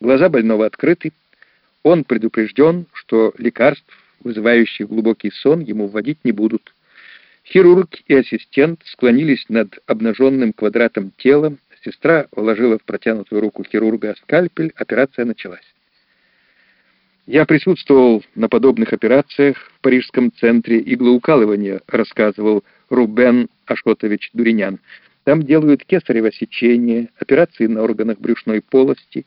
Глаза больного открыты. Он предупрежден, что лекарств, вызывающих глубокий сон, ему вводить не будут. Хирург и ассистент склонились над обнаженным квадратом тела. Сестра вложила в протянутую руку хирурга скальпель. Операция началась. Я присутствовал на подобных операциях в Парижском центре иглоукалывания, рассказывал Рубен Ашотович Дуринян. Там делают кесарево сечение, операции на органах брюшной полости,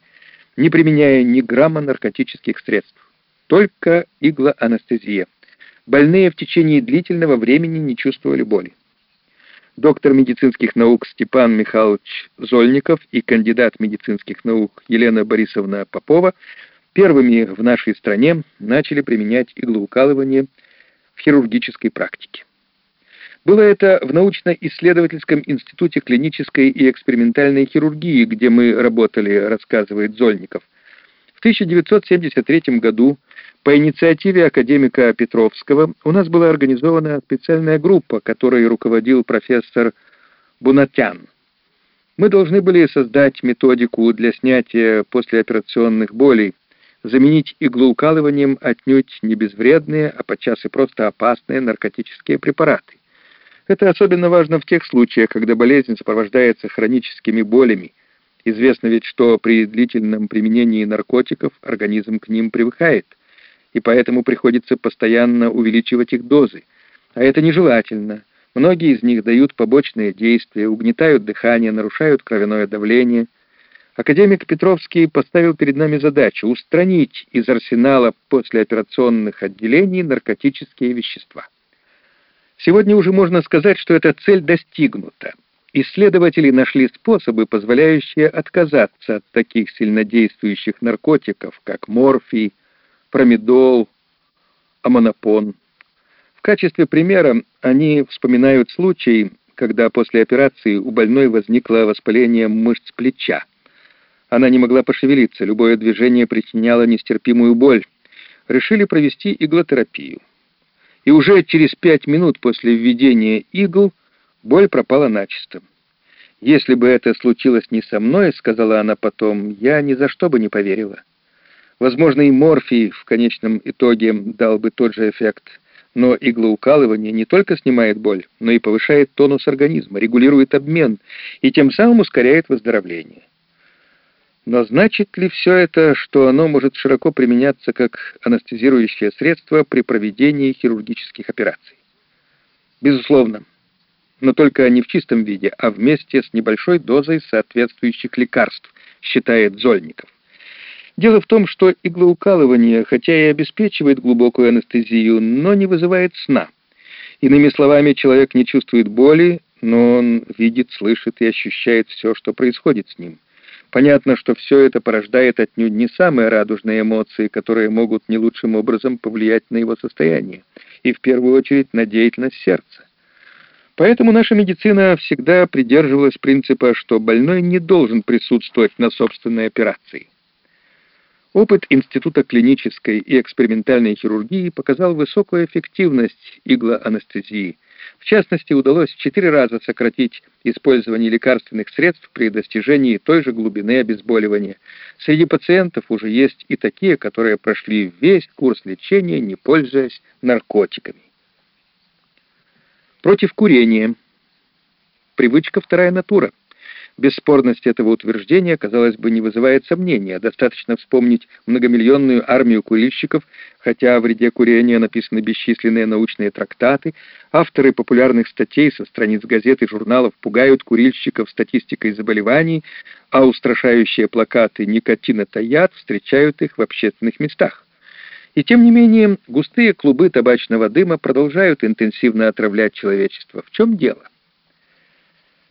не применяя ни грамма наркотических средств. Только иглоанестезия. Больные в течение длительного времени не чувствовали боли. Доктор медицинских наук Степан Михайлович Зольников и кандидат медицинских наук Елена Борисовна Попова первыми в нашей стране начали применять иглоукалывание в хирургической практике. Было это в научно-исследовательском институте клинической и экспериментальной хирургии, где мы работали, рассказывает Зольников. В 1973 году по инициативе академика Петровского у нас была организована специальная группа, которой руководил профессор Бунатян. Мы должны были создать методику для снятия послеоперационных болей, заменить иглоукалыванием отнюдь не безвредные, а подчас и просто опасные наркотические препараты. Это особенно важно в тех случаях, когда болезнь сопровождается хроническими болями. Известно ведь, что при длительном применении наркотиков организм к ним привыкает, и поэтому приходится постоянно увеличивать их дозы. А это нежелательно. Многие из них дают побочные действия, угнетают дыхание, нарушают кровяное давление – Академик Петровский поставил перед нами задачу устранить из арсенала послеоперационных отделений наркотические вещества. Сегодня уже можно сказать, что эта цель достигнута. Исследователи нашли способы, позволяющие отказаться от таких сильнодействующих наркотиков, как морфий, промедол, амонопон. В качестве примера они вспоминают случай, когда после операции у больной возникло воспаление мышц плеча. Она не могла пошевелиться, любое движение причиняло нестерпимую боль. Решили провести иглотерапию. И уже через пять минут после введения игл боль пропала начисто. «Если бы это случилось не со мной, — сказала она потом, — я ни за что бы не поверила. Возможно, и морфий в конечном итоге дал бы тот же эффект, но иглоукалывание не только снимает боль, но и повышает тонус организма, регулирует обмен и тем самым ускоряет выздоровление. Но значит ли все это, что оно может широко применяться как анестезирующее средство при проведении хирургических операций? Безусловно, но только не в чистом виде, а вместе с небольшой дозой соответствующих лекарств, считает Зольников. Дело в том, что иглоукалывание, хотя и обеспечивает глубокую анестезию, но не вызывает сна. Иными словами, человек не чувствует боли, но он видит, слышит и ощущает все, что происходит с ним. Понятно, что все это порождает отнюдь не самые радужные эмоции, которые могут не лучшим образом повлиять на его состояние, и в первую очередь на деятельность сердца. Поэтому наша медицина всегда придерживалась принципа, что больной не должен присутствовать на собственной операции. Опыт Института клинической и экспериментальной хирургии показал высокую эффективность иглоанестезии – в частности, удалось в четыре раза сократить использование лекарственных средств при достижении той же глубины обезболивания. Среди пациентов уже есть и такие, которые прошли весь курс лечения, не пользуясь наркотиками. Против курения. Привычка вторая натура. Бесспорность этого утверждения, казалось бы, не вызывает сомнения. Достаточно вспомнить многомиллионную армию курильщиков, хотя о вреде курения написаны бесчисленные научные трактаты, авторы популярных статей со страниц газет и журналов пугают курильщиков статистикой заболеваний, а устрашающие плакаты «Никотин — яд» встречают их в общественных местах. И тем не менее, густые клубы табачного дыма продолжают интенсивно отравлять человечество. В чем дело?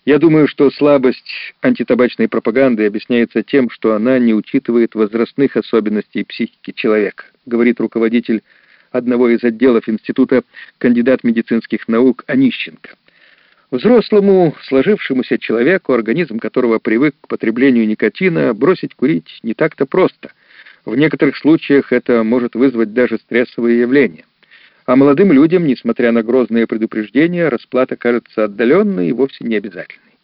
Я думаю, что слабость антитабачной пропаганды объясняется тем, что она не учитывает возрастных особенностей психики человека, говорит руководитель одного из отделов института кандидат медицинских наук Онищенко. Взрослому, сложившемуся человеку, организм которого привык к потреблению никотина, бросить курить не так-то просто. В некоторых случаях это может вызвать даже стрессовые явления. А молодым людям, несмотря на грозные предупреждения, расплата кажется отдаленной и вовсе не обязательной.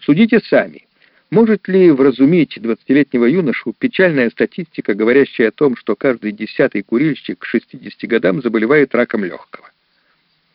Судите сами. Сможет ли вразумить 20-летнего юношу печальная статистика, говорящая о том, что каждый десятый курильщик к 60 годам заболевает раком легкого?